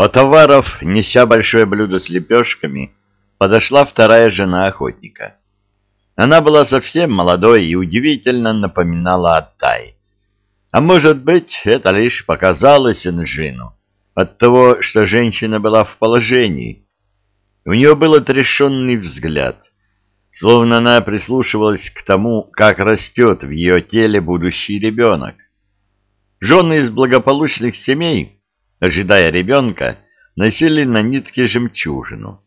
От товаров, неся большое блюдо с лепешками, подошла вторая жена охотника. Она была совсем молодой и удивительно напоминала Аттай. А может быть, это лишь показалось Энжину от того, что женщина была в положении. У нее был отрешенный взгляд, словно она прислушивалась к тому, как растет в ее теле будущий ребенок. Жены из благополучных семей, ожидая ребенка, носили на нитке жемчужину.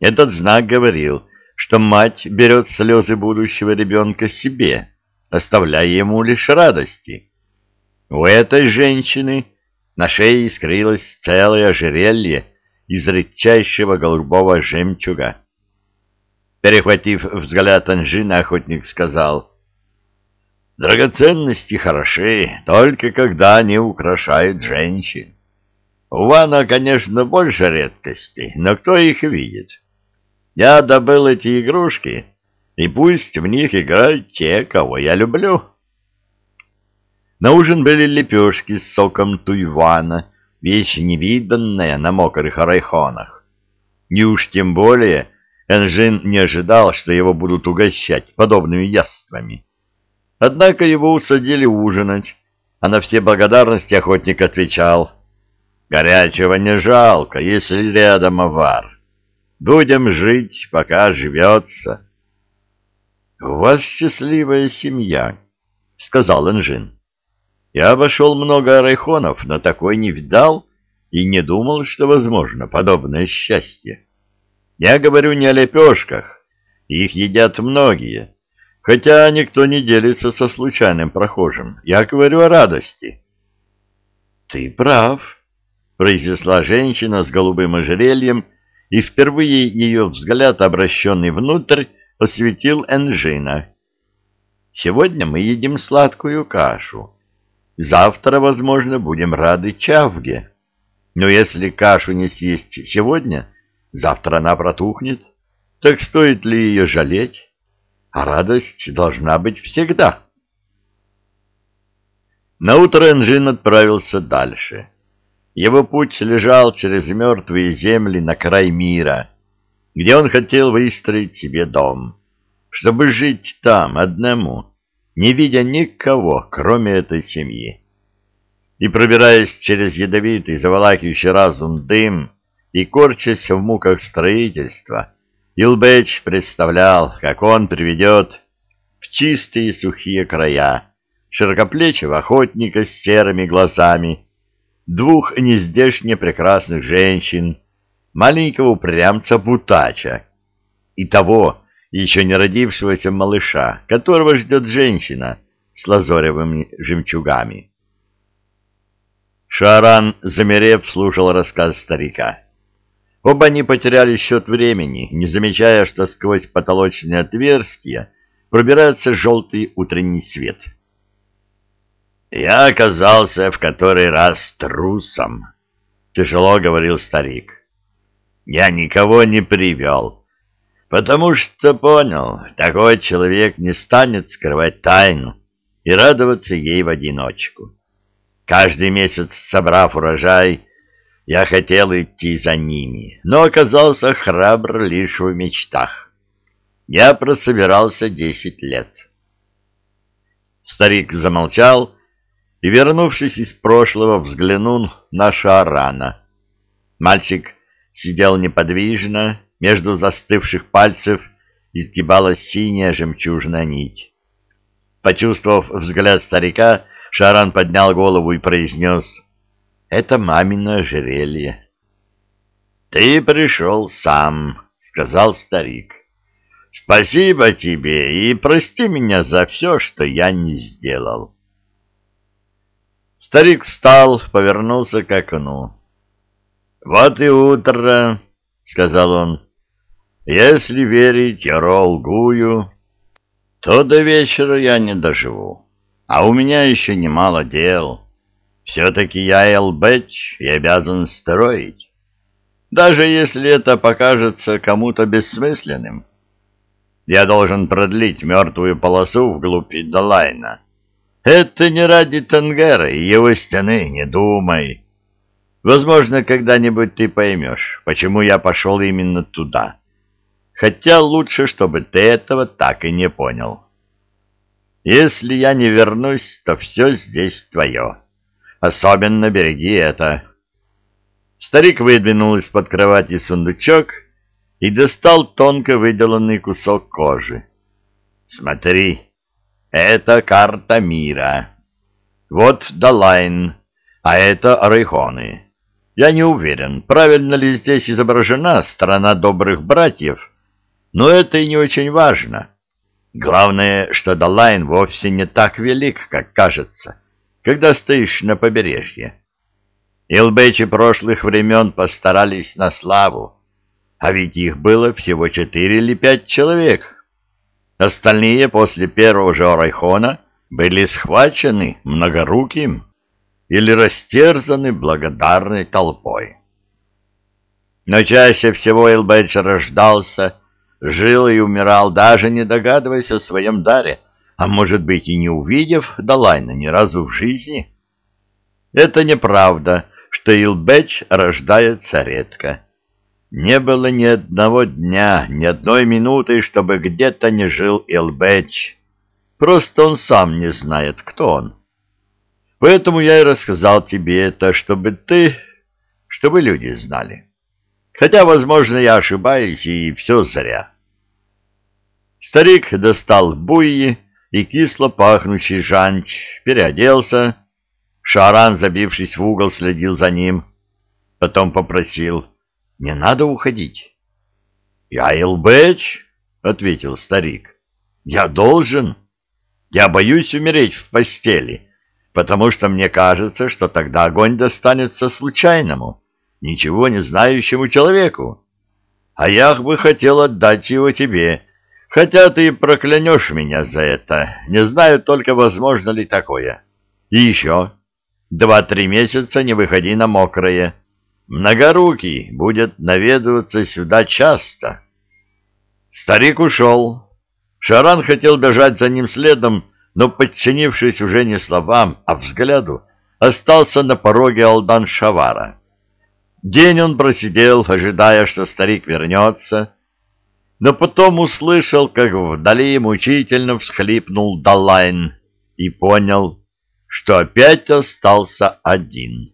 Этот знак говорил, что мать берет слезы будущего ребенка себе, оставляя ему лишь радости. У этой женщины на шее искрилось целое ожерелье из редчайшего голубого жемчуга. Перехватив взгляд Анжина, охотник сказал, «Драгоценности хороши, только когда они украшают женщин. У Вана, конечно, больше редкостей, но кто их видит? Я добыл эти игрушки, и пусть в них играют те, кого я люблю». На ужин были лепешки с соком туйвана, вещь невиданная на мокрых арайхонах. Не уж тем более Энжин не ожидал, что его будут угощать подобными яствами. Однако его усадили ужинать, а на все благодарности охотник отвечал, «Горячего не жалко, если рядом авар. Будем жить, пока живется». «У вас счастливая семья», — сказал Энжин. Я обошел много арайхонов, но такой не видал и не думал, что возможно подобное счастье. Я говорю не о лепешках, их едят многие, хотя никто не делится со случайным прохожим. Я говорю о радости. — Ты прав, — произнесла женщина с голубым ожерельем, и впервые ее взгляд, обращенный внутрь, осветил Энжина. — Сегодня мы едим сладкую кашу Завтра, возможно, будем рады чавге. Но если кашу не съесть сегодня, завтра она протухнет. Так стоит ли ее жалеть? А радость должна быть всегда. Наутро Энжин отправился дальше. Его путь лежал через мертвые земли на край мира, где он хотел выстроить себе дом, чтобы жить там одному, не видя никого, кроме этой семьи. И пробираясь через ядовитый, заволакивающий разум дым и корчась в муках строительства, Илбэч представлял, как он приведет в чистые сухие края широкоплечего охотника с серыми глазами, двух нездешне прекрасных женщин, маленького упрямца Бутача и того, еще не родившегося малыша, которого ждет женщина с лазоревыми жемчугами. Шаран, замерев, слушал рассказ старика. Оба они потеряли счет времени, не замечая, что сквозь потолочные отверстия пробирается желтый утренний свет. «Я оказался в который раз трусом», — тяжело говорил старик. «Я никого не привел» потому что понял, такой человек не станет скрывать тайну и радоваться ей в одиночку. Каждый месяц, собрав урожай, я хотел идти за ними, но оказался храбр лишь в мечтах. Я прособирался десять лет. Старик замолчал и, вернувшись из прошлого, взглянул на Шарана. Мальчик сидел неподвижно, между застывших пальцев изгибалась синяя жемчужная нить. Почувствовав взгляд старика, Шаран поднял голову и произнес «Это мамино ожерелье». «Ты пришел сам», — сказал старик. «Спасибо тебе и прости меня за все, что я не сделал». Старик встал, повернулся к окну. «Вот и утро», — сказал он. Если верить Яролгую, то до вечера я не доживу, а у меня еще немало дел. Все-таки я Элбэч и обязан строить, даже если это покажется кому-то бессмысленным. Я должен продлить мертвую полосу вглубь Далайна. Это не ради Тенгера и его стены, не думай. Возможно, когда-нибудь ты поймешь, почему я пошел именно туда. Хотя лучше, чтобы ты этого так и не понял. Если я не вернусь, то все здесь твое. Особенно береги это. Старик выдвинул из-под кровати сундучок и достал тонко выделанный кусок кожи. Смотри, это карта мира. Вот Далайн, а это Райхоны. Я не уверен, правильно ли здесь изображена страна добрых братьев, но это и не очень важно. Главное, что Далайн вовсе не так велик, как кажется, когда стоишь на побережье. Илбечи прошлых времен постарались на славу, а ведь их было всего четыре или пять человек. Остальные после первого же Орайхона были схвачены многоруким или растерзаны благодарной толпой. Но чаще всего Илбэдж рождался, жил и умирал, даже не догадываясь о своем даре, а может быть и не увидев Далайна ни разу в жизни. Это неправда, что Илбэч рождается редко. Не было ни одного дня, ни одной минуты, чтобы где-то не жил Илбэч. Просто он сам не знает, кто он. Поэтому я и рассказал тебе это, чтобы ты, чтобы люди знали. Хотя, возможно, я ошибаюсь, и все зря. Старик достал буйи и кисло пахнущий жанч, переоделся. Шаран, забившись в угол, следил за ним. Потом попросил, не надо уходить. — Я Илбэч, — ответил старик, — я должен. Я боюсь умереть в постели. — потому что мне кажется, что тогда огонь достанется случайному, ничего не знающему человеку. А я бы хотел отдать его тебе, хотя ты проклянешь меня за это, не знаю только, возможно ли такое. И еще, два-три месяца не выходи на мокрое. Многорукий будет наведываться сюда часто. Старик ушел. Шаран хотел бежать за ним следом, но, подчинившись уже не словам, а взгляду, остался на пороге Алдан-Шавара. День он просидел, ожидая, что старик вернется, но потом услышал, как вдали мучительно всхлипнул Далайн и понял, что опять остался один.